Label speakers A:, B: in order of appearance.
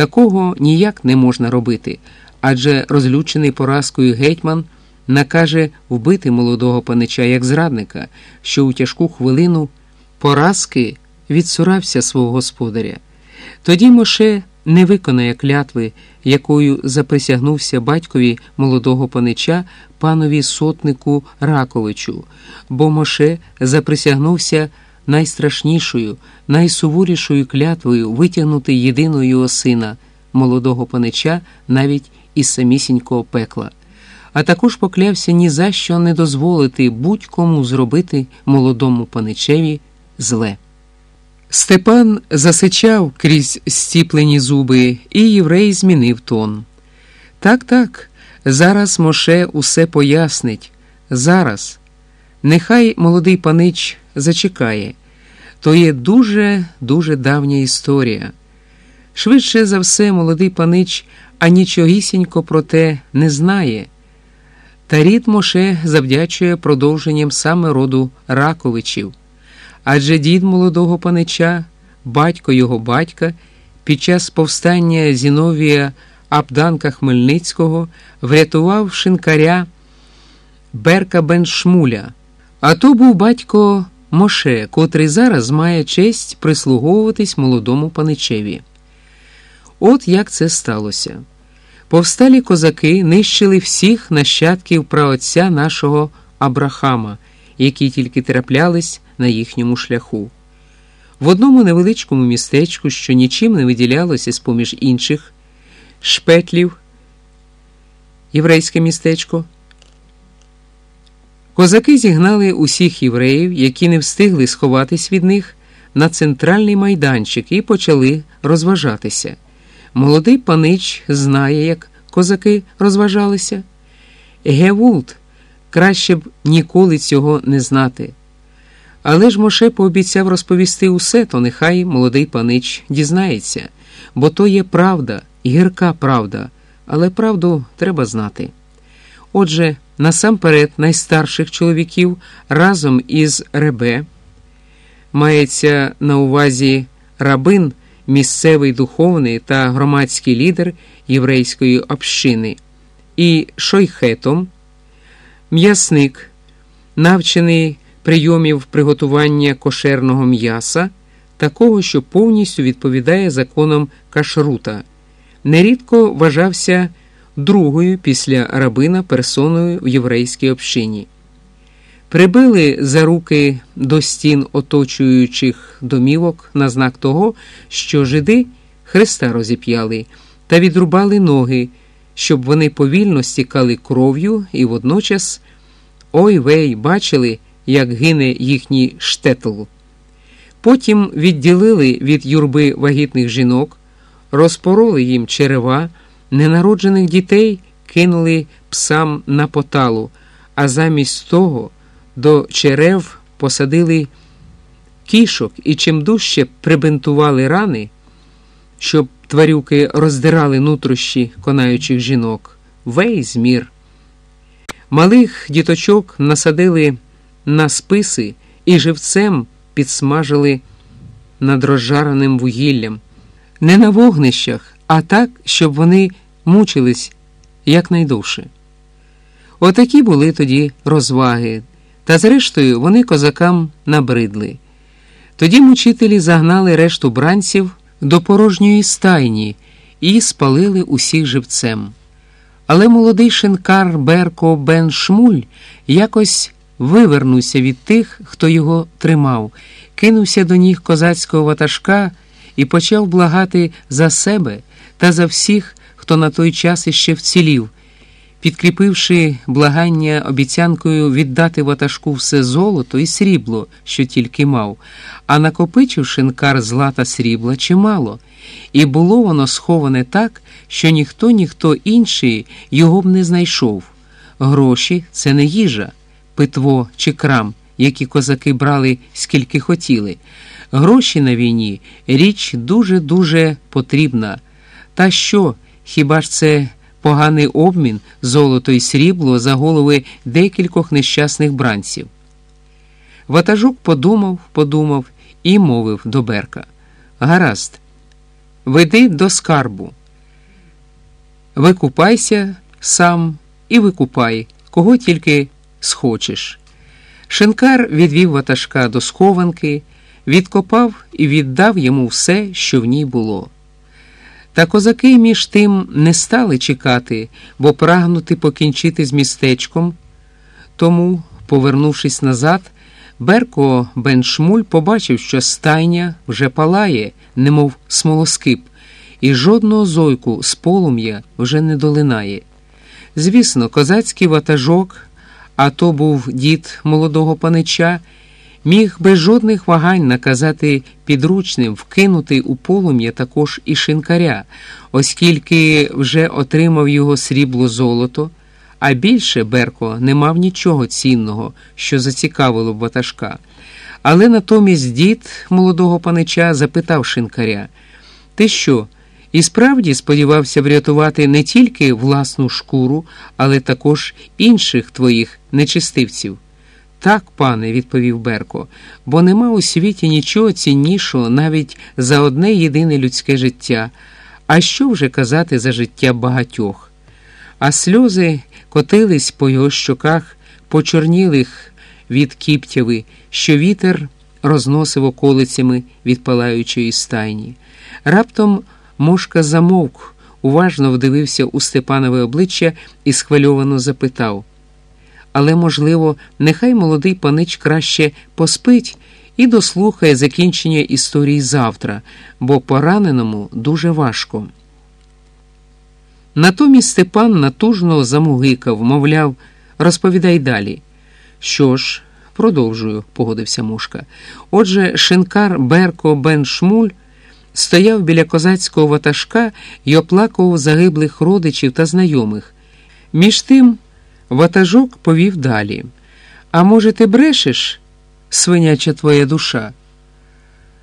A: Такого ніяк не можна робити, адже розлючений поразкою гетьман накаже вбити молодого панича як зрадника, що у тяжку хвилину поразки відсурався свого господаря. Тоді Моше не виконає клятви, якою заприсягнувся батькові молодого панича панові сотнику Раковичу, бо Моше заприсягнувся найстрашнішою, найсуворішою клятвою витягнути єдиного його сина, молодого панича, навіть із самісінького пекла. А також поклявся ні за що не дозволити будь-кому зробити молодому паничеві зле. Степан засичав крізь стіплені зуби, і єврей змінив тон. Так, так, зараз Моше усе пояснить. Зараз. Нехай молодий панич зачекає. То є дуже, дуже давня історія. Швидше за все, молодий панич анічогісінько про те не знає. Та рід Моше завдячує продовженням саме роду Раковичів. Адже дід молодого панича, батько його батька, під час повстання Зіновія Абданка Хмельницького врятував шинкаря Берка Бен Шмуля, а то був батько Моше, котрий зараз має честь прислуговуватись молодому паничеві. От як це сталося. Повсталі козаки нищили всіх нащадків праотця нашого Абрахама, які тільки траплялись на їхньому шляху. В одному невеличкому містечку, що нічим не виділялося з поміж інших шпетлів, єврейське містечко. Козаки зігнали усіх євреїв, які не встигли сховатись від них, на центральний майданчик і почали розважатися. Молодий панич знає, як козаки розважалися. Гевулт краще б ніколи цього не знати. Але ж Моше пообіцяв розповісти усе, то нехай молодий панич дізнається, бо то є правда, гірка правда, але правду треба знати. Отже, насамперед найстарших чоловіків разом із Ребе мається на увазі рабин, місцевий духовний та громадський лідер єврейської общини, і шойхетом, м'ясник, навчений прийомів приготування кошерного м'яса, такого, що повністю відповідає законам кашрута, нерідко вважався другою після рабина персоною в єврейській общині. Прибили за руки до стін оточуючих домівок на знак того, що жиди Христа розіп'яли та відрубали ноги, щоб вони повільно стікали кров'ю і водночас ой вей бачили як гине їхній штетл. Потім відділили від юрби вагітних жінок, розпороли їм черева, ненароджених дітей кинули псам на поталу, а замість того до черев посадили кішок і чим дужче прибинтували рани, щоб тварюки роздирали нутрощі конаючих жінок. Вей змір. Малих діточок насадили на списи і живцем підсмажили над розжареним вугіллям, не на вогнищах, а так, щоб вони мучились якнайдовше. Отакі були тоді розваги, та зрештою вони козакам набридли. Тоді мучителі загнали решту бранців до порожньої стайні і спалили усіх живцем. Але молодий шинкар Берко Бен Шмуль якось вивернувся від тих, хто його тримав, кинувся до ніг козацького ватажка і почав благати за себе та за всіх, хто на той час іще вцілів, підкріпивши благання обіцянкою віддати ватажку все золото і срібло, що тільки мав, а накопичив шинкар злата срібла чимало, і було воно сховане так, що ніхто, ніхто інший його б не знайшов. Гроші це не їжа питво чи крам, які козаки брали скільки хотіли. Гроші на війні річ дуже-дуже потрібна. Та що, хіба ж це поганий обмін золото і срібло за голови декількох нещасних бранців? Ватажук подумав, подумав і мовив до Берка. Гаразд, веди до скарбу. Викупайся сам і викупай, кого тільки схочеш. Шинкар відвів ватажка до схованки, відкопав і віддав йому все, що в ній було. Та козаки між тим не стали чекати, бо прагнути покінчити з містечком. Тому, повернувшись назад, Берко Беншмуль побачив, що стайня вже палає, немов смолоскип, і жодного зойку з полум'я вже не долинає. Звісно, козацький ватажок, а то був дід молодого панича, міг без жодних вагань наказати підручним вкинути у полум'я також і шинкаря, оскільки вже отримав його срібло золото. А більше Берко не мав нічого цінного, що зацікавило б ватажка. Але натомість дід молодого панича запитав шинкаря: Ти що? І справді сподівався врятувати не тільки власну шкуру, але також інших твоїх нечистивців. Так, пане, відповів Берко, бо нема у світі нічого ціннішого навіть за одне єдине людське життя. А що вже казати за життя багатьох? А сльози котились по його щоках, почорнілих від кіптяви, що вітер розносив околицями від палаючої стайні. Раптом мошка замовк, уважно вдивився у Степанове обличчя і схвильовано запитав. Але, можливо, нехай молодий панич краще поспить і дослухає закінчення історії завтра, бо пораненому дуже важко. Натомість Степан натужно замугикав, мовляв, розповідай далі. Що ж, продовжую, погодився мушка. Отже, шинкар Берко Бен Шмуль стояв біля козацького ватажка і оплакував загиблих родичів та знайомих. Між тим ватажок повів далі. А може, ти брешеш, свиняча твоя душа?